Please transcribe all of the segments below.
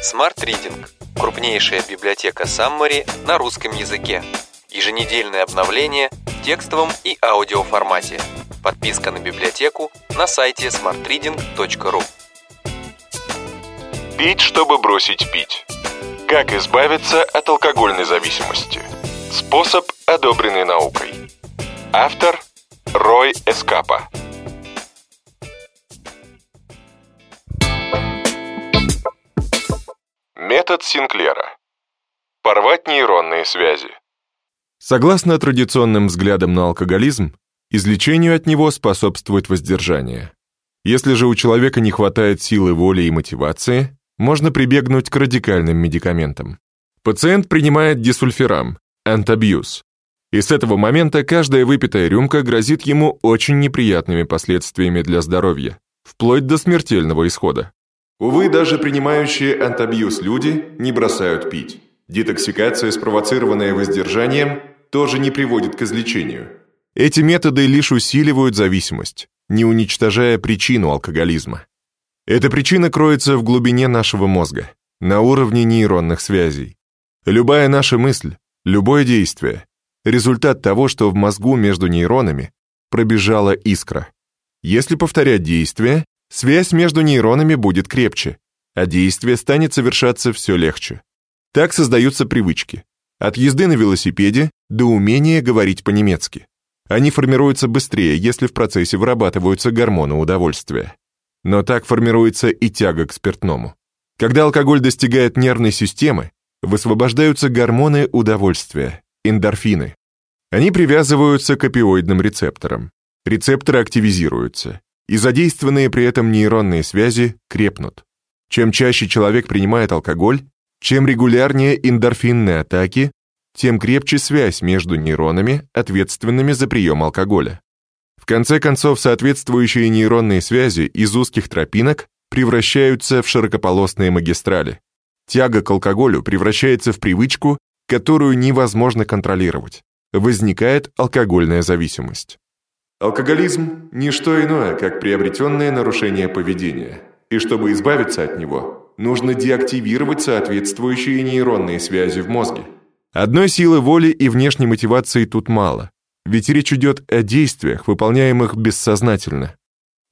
Smart Reading – крупнейшая библиотека Summary на русском языке. Еженедельное обновление в текстовом и аудиоформате. Подписка на библиотеку на сайте smartreading.ru Пить, чтобы бросить пить. Как избавиться от алкогольной зависимости? Способ, одобренный наукой. Автор – Рой Эскапа. Метод Синклера. Порвать нейронные связи. Согласно традиционным взглядам на алкоголизм, излечению от него способствует воздержание. Если же у человека не хватает силы воли и мотивации, можно прибегнуть к радикальным медикаментам. Пациент принимает дисульфирам, антабьюз, и с этого момента каждая выпитая рюмка грозит ему очень неприятными последствиями для здоровья, вплоть до смертельного исхода. Увы, даже принимающие антабьюз люди не бросают пить. Детоксикация, спровоцированная воздержанием, тоже не приводит к излечению. Эти методы лишь усиливают зависимость, не уничтожая причину алкоголизма. Эта причина кроется в глубине нашего мозга, на уровне нейронных связей. Любая наша мысль, любое действие – результат того, что в мозгу между нейронами пробежала искра. Если повторять действие, Связь между нейронами будет крепче, а действие станет совершаться все легче. Так создаются привычки. От езды на велосипеде до умения говорить по-немецки. Они формируются быстрее, если в процессе вырабатываются гормоны удовольствия. Но так формируется и тяга к спиртному. Когда алкоголь достигает нервной системы, высвобождаются гормоны удовольствия, эндорфины. Они привязываются к опиоидным рецепторам. Рецепторы активизируются, и задействованные при этом нейронные связи крепнут. Чем чаще человек принимает алкоголь, чем регулярнее эндорфинные атаки, тем крепче связь между нейронами, ответственными за прием алкоголя. В конце концов, соответствующие нейронные связи из узких тропинок превращаются в широкополосные магистрали. Тяга к алкоголю превращается в привычку, которую невозможно контролировать. Возникает алкогольная зависимость. Алкоголизм – не что иное, как приобретенное нарушение поведения. И чтобы избавиться от него, нужно деактивировать соответствующие нейронные связи в мозге. Одной силы воли и внешней мотивации тут мало, ведь речь идет о действиях, выполняемых бессознательно.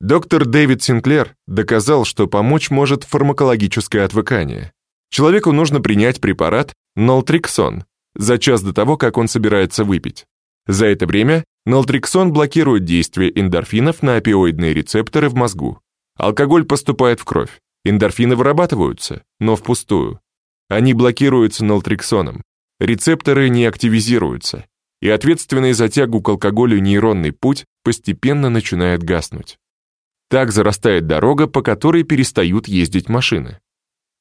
Доктор Дэвид Синклер доказал, что помочь может фармакологическое отвыкание. Человеку нужно принять препарат нолтриксон за час до того, как он собирается выпить. За это время Нaltrexон блокирует действие эндорфинов на опиоидные рецепторы в мозгу. Алкоголь поступает в кровь. Эндорфины вырабатываются, но впустую. Они блокируются нaltrексоном. Рецепторы не активизируются, и ответственный за тягу к алкоголю нейронный путь постепенно начинает гаснуть. Так зарастает дорога, по которой перестают ездить машины.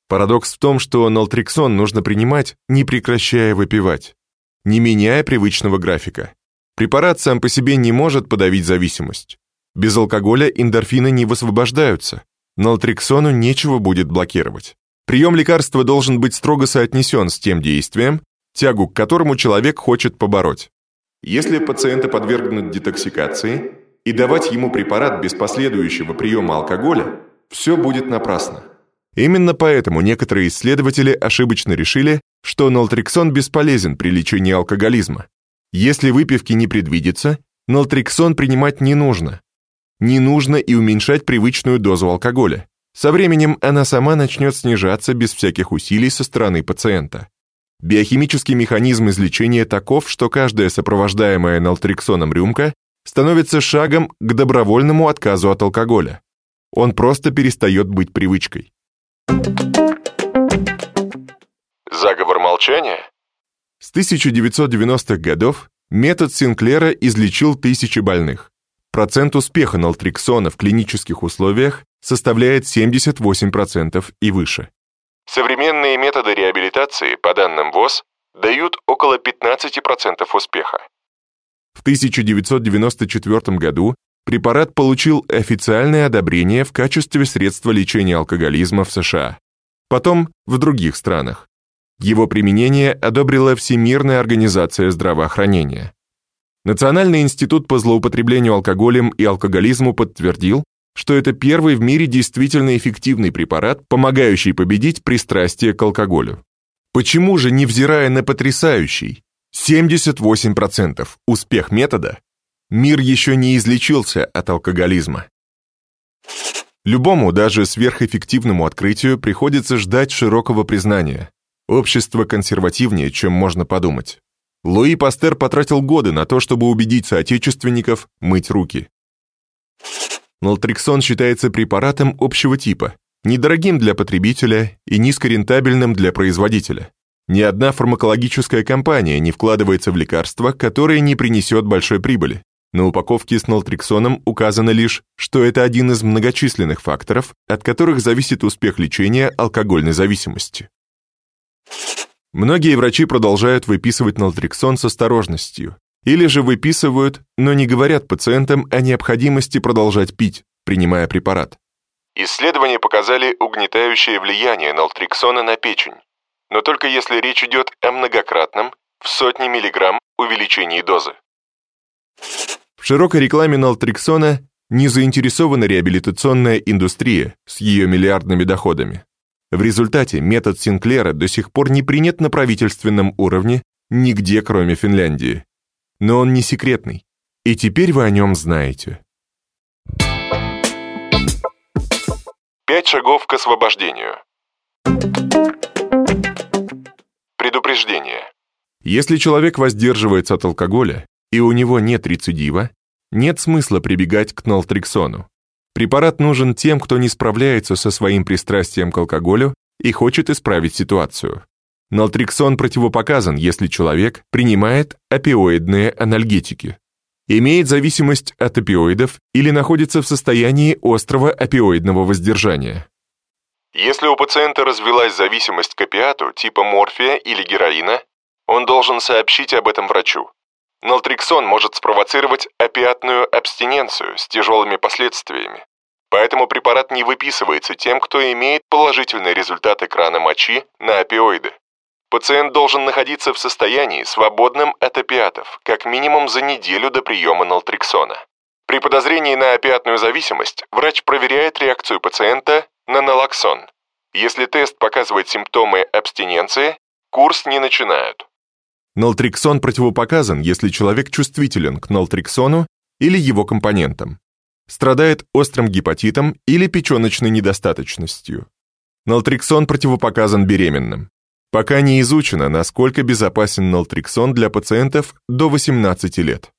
Парадокс в том, что нaltrexон нужно принимать, не прекращая выпивать, не меняя привычного графика. Препарат сам по себе не может подавить зависимость. Без алкоголя эндорфины не высвобождаются. Нaltrексону нечего будет блокировать. Прием лекарства должен быть строго соотнесен с тем действием, тягу к которому человек хочет побороть. Если пациента подвергнут детоксикации и давать ему препарат без последующего приема алкоголя, все будет напрасно. Именно поэтому некоторые исследователи ошибочно решили, что нaltrексон бесполезен при лечении алкоголизма. Если выпивки не предвидится, нaltrексон принимать не нужно. Не нужно и уменьшать привычную дозу алкоголя. Со временем она сама начнет снижаться без всяких усилий со стороны пациента. Биохимический механизм излечения таков, что каждая сопровождаемая нaltrексоном рюмка становится шагом к добровольному отказу от алкоголя. Он просто перестает быть привычкой. Заговор молчания? С 1990-х годов метод Синклера излечил тысячи больных. Процент успеха нaltrексона в клинических условиях составляет 78% и выше. Современные методы реабилитации, по данным ВОЗ, дают около 15% успеха. В 1994 году препарат получил официальное одобрение в качестве средства лечения алкоголизма в США. Потом в других странах. Его применение одобрила Всемирная организация здравоохранения. Национальный институт по злоупотреблению алкоголем и алкоголизму подтвердил, что это первый в мире действительно эффективный препарат, помогающий победить пристрастие к алкоголю. Почему же, невзирая на потрясающий 78% успех метода, мир еще не излечился от алкоголизма? Любому, даже сверхэффективному открытию приходится ждать широкого признания. Общество консервативнее, чем можно подумать. Луи Пастер потратил годы на то, чтобы убедить соотечественников мыть руки. Нолтриксон считается препаратом общего типа, недорогим для потребителя и низкорентабельным для производителя. Ни одна фармакологическая компания не вкладывается в лекарство, которое не принесет большой прибыли. На упаковке с нолтриксоном указано лишь, что это один из многочисленных факторов, от которых зависит успех лечения алкогольной зависимости. Многие врачи продолжают выписывать нaltrexон с осторожностью, или же выписывают, но не говорят пациентам о необходимости продолжать пить, принимая препарат. Исследования показали угнетающее влияние нaltrexона на печень, но только если речь идет о многократном, в сотни миллиграмм увеличении дозы. В широкой рекламе нaltrexона не заинтересована реабилитационная индустрия с ее миллиардными доходами. В результате метод Синклера до сих пор не принят на правительственном уровне нигде, кроме Финляндии. Но он не секретный, и теперь вы о нем знаете. Пять шагов к освобождению. Предупреждение. Если человек воздерживается от алкоголя, и у него нет рецидива, нет смысла прибегать к нолтриксону. Препарат нужен тем, кто не справляется со своим пристрастием к алкоголю и хочет исправить ситуацию. Нaltrexон противопоказан, если человек принимает опиоидные анальгетики, имеет зависимость от опиоидов или находится в состоянии острого опиоидного воздержания. Если у пациента развилась зависимость к опиату типа морфия или героина, он должен сообщить об этом врачу. Нaltrexон может спровоцировать опиатную абстиненцию с тяжелыми последствиями. Поэтому препарат не выписывается тем, кто имеет положительный результат экрана мочи на опиоиды. Пациент должен находиться в состоянии, свободном от опиатов, как минимум за неделю до приема нaltrexона. При подозрении на опиатную зависимость врач проверяет реакцию пациента на налоксон. Если тест показывает симптомы абстиненции, курс не начинают. Нaltrexон противопоказан, если человек чувствителен к нaltrexону или его компонентам, страдает острым гепатитом или печёночной недостаточностью. Нaltrexон противопоказан беременным. Пока не изучено, насколько безопасен нaltrexон для пациентов до 18 лет.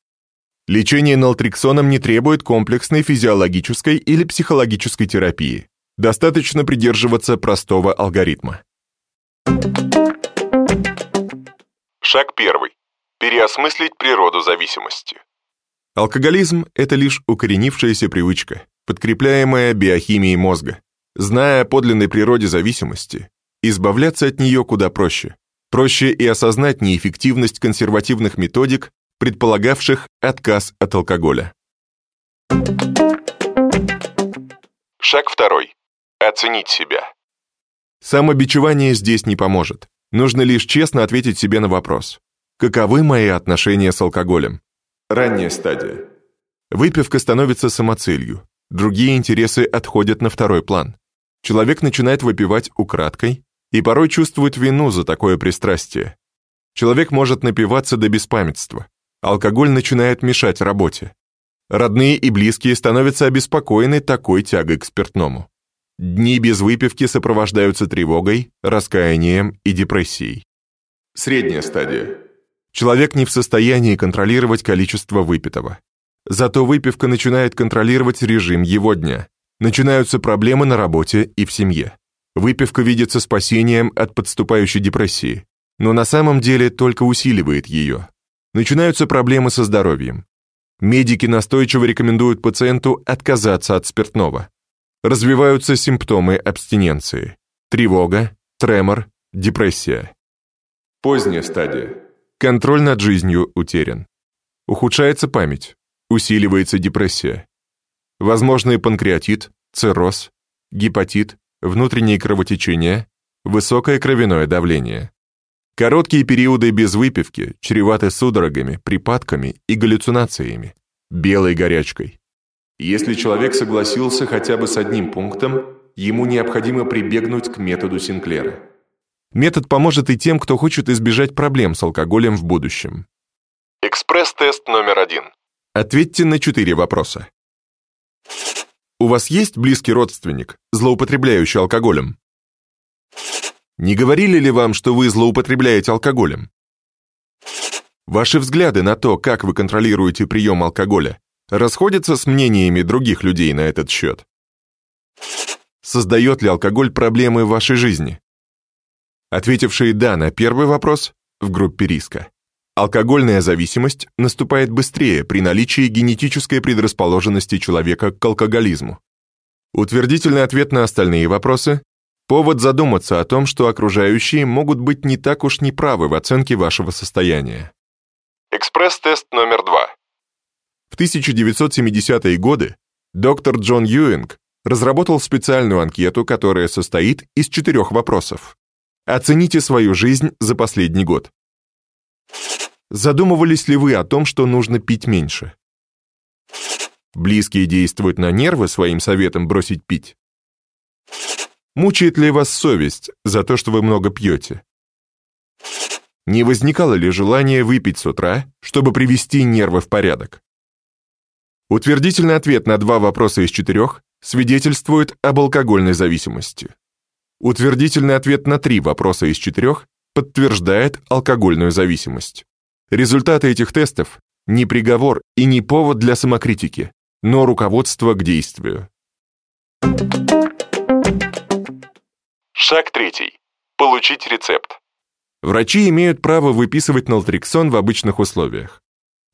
Лечение нaltrexоном не требует комплексной физиологической или психологической терапии. Достаточно придерживаться простого алгоритма. Шаг первый. Переосмыслить природу зависимости. Алкоголизм – это лишь укоренившаяся привычка, подкрепляемая биохимией мозга. Зная о подлинной природе зависимости, избавляться от нее куда проще. Проще и осознать неэффективность консервативных методик, предполагавших отказ от алкоголя. Шаг второй. Оценить себя. Самобичевание здесь не поможет. Нужно лишь честно ответить себе на вопрос. Каковы мои отношения с алкоголем? Ранняя стадия. Выпивка становится самоцелью. Другие интересы отходят на второй план. Человек начинает выпивать украдкой и порой чувствует вину за такое пристрастие. Человек может напиваться до беспамятства. Алкоголь начинает мешать работе. Родные и близкие становятся обеспокоены такой тягой к спиртному. Дни без выпивки сопровождаются тревогой, раскаянием и депрессией. Средняя стадия. Человек не в состоянии контролировать количество выпитого. Зато выпивка начинает контролировать режим его дня. Начинаются проблемы на работе и в семье. Выпивка видится спасением от подступающей депрессии, но на самом деле только усиливает ее. Начинаются проблемы со здоровьем. Медики настойчиво рекомендуют пациенту отказаться от спиртного развиваются симптомы абстиненции, тревога, тремор, депрессия. Поздняя стадия. Контроль над жизнью утерян. Ухудшается память, усиливается депрессия. Возможный панкреатит, цирроз, гепатит, внутренние кровотечения, высокое кровяное давление. Короткие периоды без выпивки чреваты судорогами, припадками и галлюцинациями, белой горячкой. Если человек согласился хотя бы с одним пунктом, ему необходимо прибегнуть к методу Синклера. Метод поможет и тем, кто хочет избежать проблем с алкоголем в будущем. Экспресс-тест номер один. Ответьте на четыре вопроса. У вас есть близкий родственник, злоупотребляющий алкоголем? Не говорили ли вам, что вы злоупотребляете алкоголем? Ваши взгляды на то, как вы контролируете прием алкоголя, расходятся с мнениями других людей на этот счет? Создает ли алкоголь проблемы в вашей жизни? Ответившие «да» на первый вопрос в группе риска. Алкогольная зависимость наступает быстрее при наличии генетической предрасположенности человека к алкоголизму. Утвердительный ответ на остальные вопросы – повод задуматься о том, что окружающие могут быть не так уж неправы в оценке вашего состояния. Экспресс-тест номер два. В 1970-е годы доктор Джон Юинг разработал специальную анкету, которая состоит из четырех вопросов. Оцените свою жизнь за последний год. Задумывались ли вы о том, что нужно пить меньше? Близкие действуют на нервы своим советом бросить пить? Мучает ли вас совесть за то, что вы много пьете? Не возникало ли желание выпить с утра, чтобы привести нервы в порядок? Утвердительный ответ на два вопроса из четырех свидетельствует об алкогольной зависимости. Утвердительный ответ на три вопроса из четырех подтверждает алкогольную зависимость. Результаты этих тестов – не приговор и не повод для самокритики, но руководство к действию. Шаг третий. Получить рецепт. Врачи имеют право выписывать нaltrexон в обычных условиях.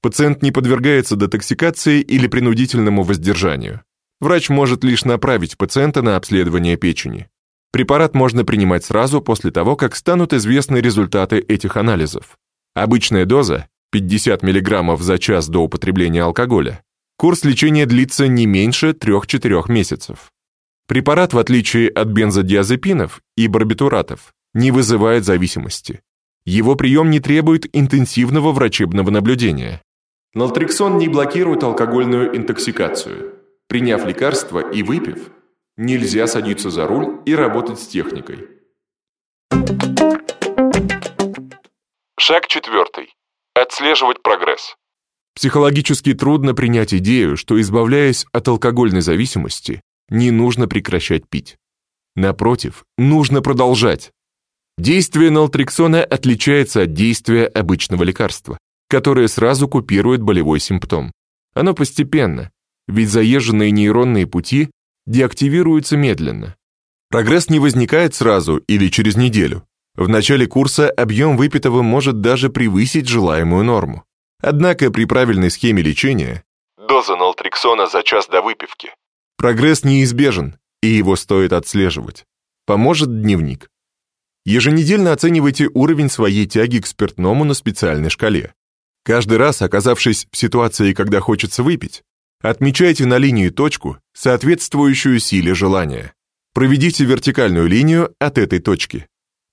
Пациент не подвергается детоксикации или принудительному воздержанию. Врач может лишь направить пациента на обследование печени. Препарат можно принимать сразу после того, как станут известны результаты этих анализов. Обычная доза 50 мг за час до употребления алкоголя. Курс лечения длится не меньше 3-4 месяцев. Препарат, в отличие от бензодиазепинов и барбитуратов, не вызывает зависимости. Его прием не требует интенсивного врачебного наблюдения. Нaltrexон не блокирует алкогольную интоксикацию. Приняв лекарство и выпив, нельзя садиться за руль и работать с техникой. Шаг четвертый. Отслеживать прогресс. Психологически трудно принять идею, что, избавляясь от алкогольной зависимости, не нужно прекращать пить. Напротив, нужно продолжать. Действие нaltrexона отличается от действия обычного лекарства, которое сразу купирует болевой симптом. Оно постепенно, ведь заезженные нейронные пути деактивируются медленно. Прогресс не возникает сразу или через неделю. В начале курса объем выпитого может даже превысить желаемую норму. Однако при правильной схеме лечения доза нaltrexона за час до выпивки прогресс неизбежен, и его стоит отслеживать. Поможет дневник. Еженедельно оценивайте уровень своей тяги к спиртному на специальной шкале. Каждый раз, оказавшись в ситуации, когда хочется выпить, отмечайте на линии точку, соответствующую силе желания. Проведите вертикальную линию от этой точки.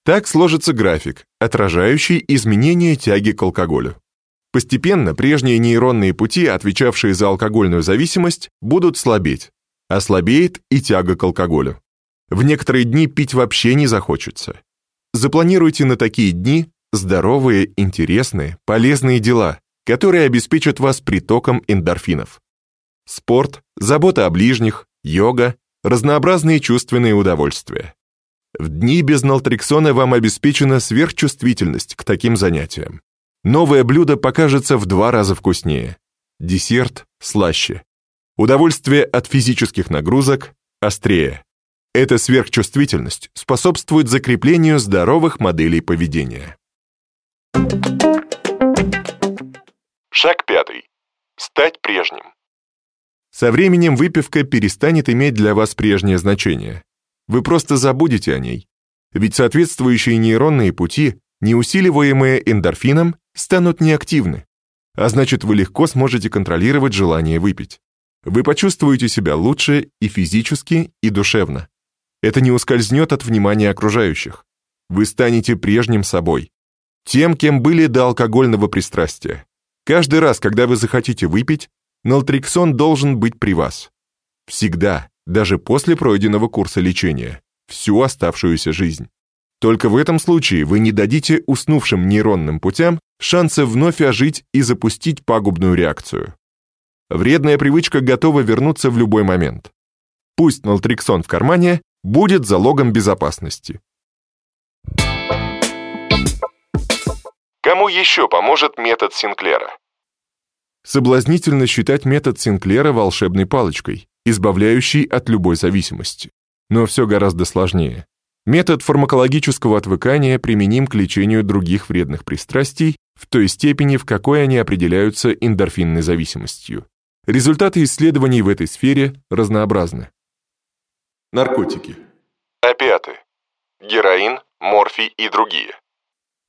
Так сложится график, отражающий изменение тяги к алкоголю. Постепенно прежние нейронные пути, отвечавшие за алкогольную зависимость, будут слабеть. Ослабеет и тяга к алкоголю. В некоторые дни пить вообще не захочется. Запланируйте на такие дни здоровые, интересные, полезные дела, которые обеспечат вас притоком эндорфинов. Спорт, забота о ближних, йога, разнообразные чувственные удовольствия. В дни без нaltrексона вам обеспечена сверхчувствительность к таким занятиям. Новое блюдо покажется в два раза вкуснее. Десерт слаще. Удовольствие от физических нагрузок острее. Эта сверхчувствительность способствует закреплению здоровых моделей поведения. Шаг пятый. Стать прежним. Со временем выпивка перестанет иметь для вас прежнее значение. Вы просто забудете о ней. Ведь соответствующие нейронные пути, не усиливаемые эндорфином, станут неактивны. А значит, вы легко сможете контролировать желание выпить. Вы почувствуете себя лучше и физически, и душевно. Это не ускользнет от внимания окружающих. Вы станете прежним собой. Тем, кем были до алкогольного пристрастия. Каждый раз, когда вы захотите выпить, Нaltrexон должен быть при вас. Всегда, даже после пройденного курса лечения, всю оставшуюся жизнь. Только в этом случае вы не дадите уснувшим нейронным путям шанса вновь ожить и запустить пагубную реакцию. Вредная привычка готова вернуться в любой момент. Пусть нaltrexон в кармане будет залогом безопасности. Кому еще поможет метод Синклера? Соблазнительно считать метод Синклера волшебной палочкой, избавляющей от любой зависимости. Но все гораздо сложнее. Метод фармакологического отвыкания применим к лечению других вредных пристрастий в той степени, в какой они определяются эндорфинной зависимостью. Результаты исследований в этой сфере разнообразны. Наркотики. Опиаты. Героин, морфий и другие.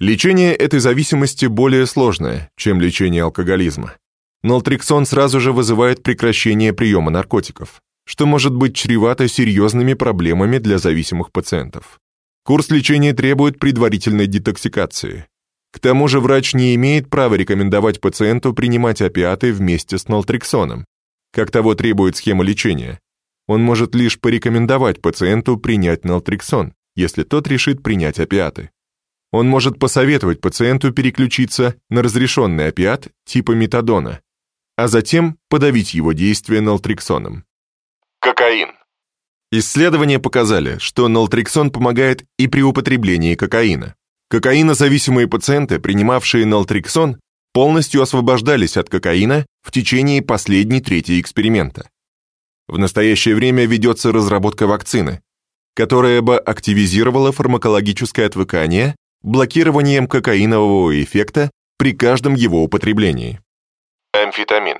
Лечение этой зависимости более сложное, чем лечение алкоголизма. Нaltrexон сразу же вызывает прекращение приема наркотиков, что может быть чревато серьезными проблемами для зависимых пациентов. Курс лечения требует предварительной детоксикации. К тому же врач не имеет права рекомендовать пациенту принимать опиаты вместе с нaltrexоном, как того требует схема лечения. Он может лишь порекомендовать пациенту принять нaltrexон, если тот решит принять опиаты. Он может посоветовать пациенту переключиться на разрешенный опиат типа метадона, а затем подавить его действие нaltrexоном. Кокаин. Исследования показали, что нaltrexон помогает и при употреблении кокаина. Кокаинозависимые пациенты, принимавшие нaltrexон, полностью освобождались от кокаина в течение последней трети эксперимента. В настоящее время ведется разработка вакцины, которая бы активизировала фармакологическое отвыкание блокированием кокаинового эффекта при каждом его употреблении. Амфетамин.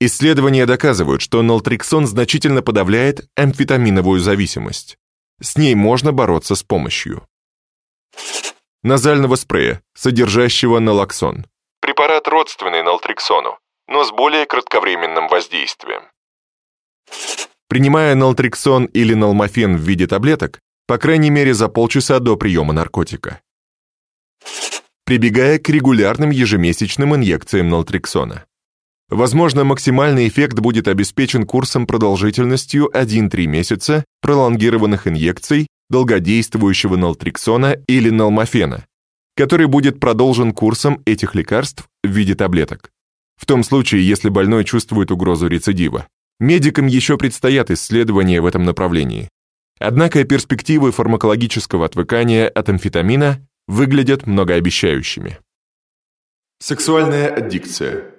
Исследования доказывают, что нaltrexон значительно подавляет амфетаминовую зависимость. С ней можно бороться с помощью назального спрея, содержащего налоксон. Препарат родственный нaltrexону, но с более кратковременным воздействием. Принимая нaltrexон или налмофен в виде таблеток, по крайней мере за полчаса до приема наркотика прибегая к регулярным ежемесячным инъекциям нaltrexона. Возможно, максимальный эффект будет обеспечен курсом продолжительностью 1-3 месяца пролонгированных инъекций долгодействующего нaltrexона или налмофена, который будет продолжен курсом этих лекарств в виде таблеток. В том случае, если больной чувствует угрозу рецидива. Медикам еще предстоят исследования в этом направлении. Однако перспективы фармакологического отвыкания от амфетамина выглядят многообещающими. Сексуальная аддикция.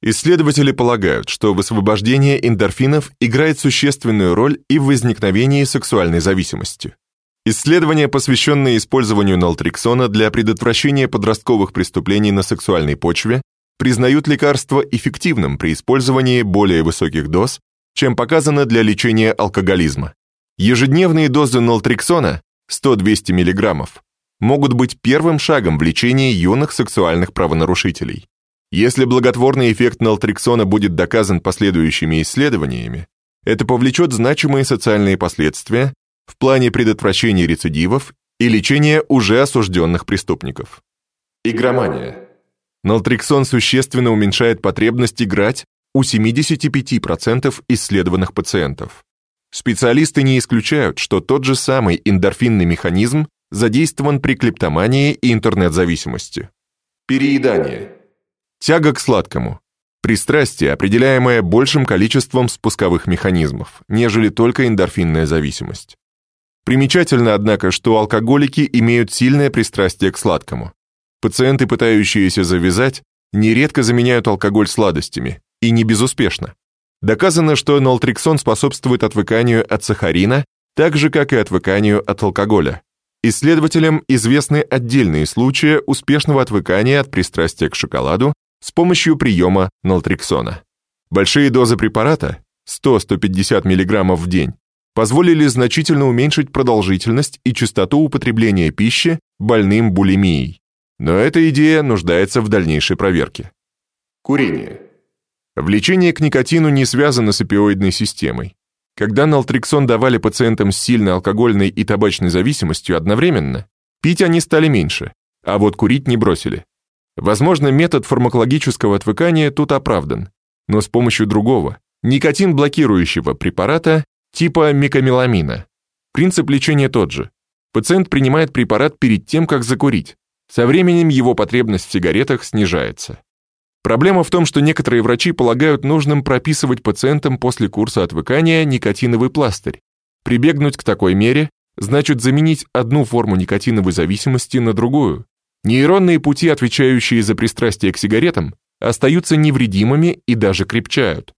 Исследователи полагают, что высвобождение эндорфинов играет существенную роль и в возникновении сексуальной зависимости. Исследования, посвященные использованию нaltrexона для предотвращения подростковых преступлений на сексуальной почве, признают лекарство эффективным при использовании более высоких доз, чем показано для лечения алкоголизма. Ежедневные дозы нaltrexона 100-200 мг могут быть первым шагом в лечении юных сексуальных правонарушителей. Если благотворный эффект нaltrexона будет доказан последующими исследованиями, это повлечет значимые социальные последствия в плане предотвращения рецидивов и лечения уже осужденных преступников. Игромания. Нaltrexон существенно уменьшает потребность играть у 75% исследованных пациентов. Специалисты не исключают, что тот же самый эндорфинный механизм задействован при клептомании и интернет-зависимости. Переедание. Тяга к сладкому. Пристрастие, определяемое большим количеством спусковых механизмов, нежели только эндорфинная зависимость. Примечательно, однако, что алкоголики имеют сильное пристрастие к сладкому. Пациенты, пытающиеся завязать, нередко заменяют алкоголь сладостями, и не безуспешно. Доказано, что нaltrexон способствует отвыканию от сахарина, так же, как и отвыканию от алкоголя. Исследователям известны отдельные случаи успешного отвыкания от пристрастия к шоколаду с помощью приема нaltrexона. Большие дозы препарата, 100-150 мг в день, позволили значительно уменьшить продолжительность и частоту употребления пищи больным булимией. Но эта идея нуждается в дальнейшей проверке. Курение. Влечение к никотину не связано с опиоидной системой. Когда нaltrexон давали пациентам с сильной алкогольной и табачной зависимостью одновременно, пить они стали меньше, а вот курить не бросили. Возможно, метод фармакологического отвыкания тут оправдан. но с помощью другого, никотин-блокирующего препарата типа микамеламина. Принцип лечения тот же. Пациент принимает препарат перед тем, как закурить. Со временем его потребность в сигаретах снижается. Проблема в том, что некоторые врачи полагают нужным прописывать пациентам после курса отвыкания никотиновый пластырь. Прибегнуть к такой мере значит заменить одну форму никотиновой зависимости на другую. Нейронные пути, отвечающие за пристрастие к сигаретам, остаются невредимыми и даже крепчают.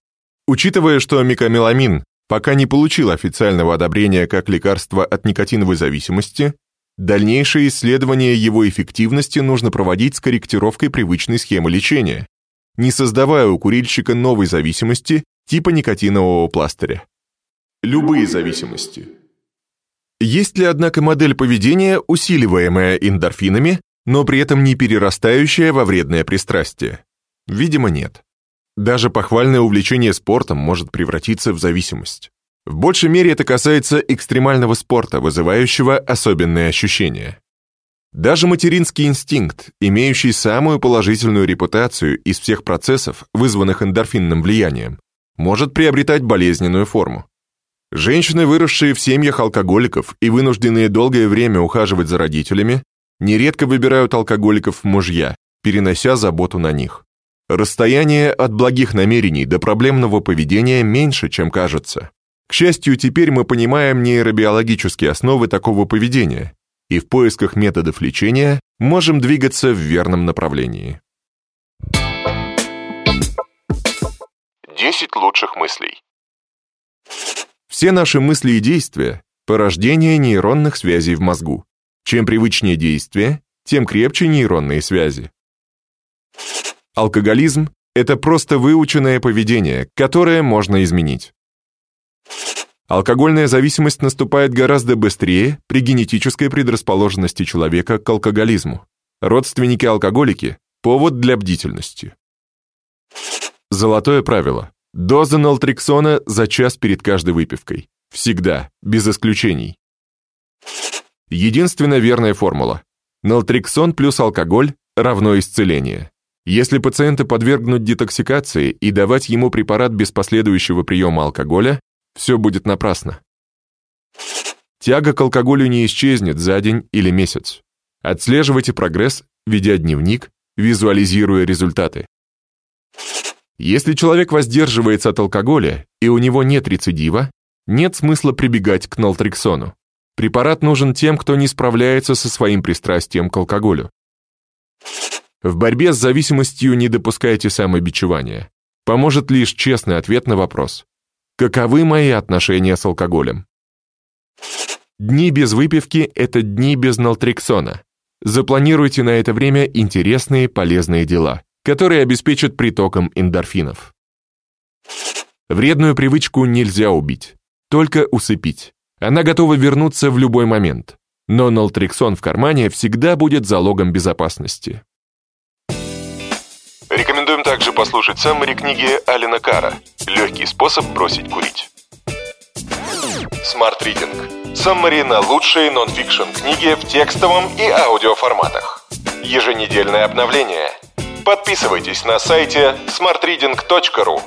Учитывая, что микамеламин пока не получил официального одобрения как лекарство от никотиновой зависимости, дальнейшие исследования его эффективности нужно проводить с корректировкой привычной схемы лечения, не создавая у курильщика новой зависимости типа никотинового пластыря. Любые зависимости. Есть ли, однако, модель поведения, усиливаемая эндорфинами, но при этом не перерастающая во вредное пристрастие? Видимо, нет. Даже похвальное увлечение спортом может превратиться в зависимость. В большей мере это касается экстремального спорта, вызывающего особенные ощущения. Даже материнский инстинкт, имеющий самую положительную репутацию из всех процессов, вызванных эндорфинным влиянием, может приобретать болезненную форму. Женщины, выросшие в семьях алкоголиков и вынужденные долгое время ухаживать за родителями, нередко выбирают алкоголиков в мужья, перенося заботу на них. Расстояние от благих намерений до проблемного поведения меньше, чем кажется. К счастью, теперь мы понимаем нейробиологические основы такого поведения и в поисках методов лечения можем двигаться в верном направлении. 10 лучших мыслей. Все наши мысли и действия – порождение нейронных связей в мозгу. Чем привычнее действие, тем крепче нейронные связи. Алкоголизм – это просто выученное поведение, которое можно изменить. Алкогольная зависимость наступает гораздо быстрее при генетической предрасположенности человека к алкоголизму. Родственники-алкоголики – повод для бдительности. Золотое правило. Доза нaltrексона за час перед каждой выпивкой. Всегда, без исключений. Единственная верная формула. Нaltrексон плюс алкоголь равно исцеление. Если пациента подвергнуть детоксикации и давать ему препарат без последующего приема алкоголя, все будет напрасно. Тяга к алкоголю не исчезнет за день или месяц. Отслеживайте прогресс, ведя дневник, визуализируя результаты. Если человек воздерживается от алкоголя и у него нет рецидива, нет смысла прибегать к нaltrексону. Препарат нужен тем, кто не справляется со своим пристрастием к алкоголю. В борьбе с зависимостью не допускайте самобичевания. Поможет лишь честный ответ на вопрос. Каковы мои отношения с алкоголем? Дни без выпивки – это дни без нaltrексона. Запланируйте на это время интересные, полезные дела, которые обеспечат притоком эндорфинов. Вредную привычку нельзя убить, только усыпить. Она готова вернуться в любой момент, но нaltrексон в кармане всегда будет залогом безопасности. Рекомендуем также послушать саммари книги Алина Кара «Легкий способ бросить курить». Smart Reading. Саммари на лучшие нон-фикшн книги в текстовом и аудиоформатах. Еженедельное обновление. Подписывайтесь на сайте smartreading.ru